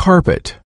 carpet.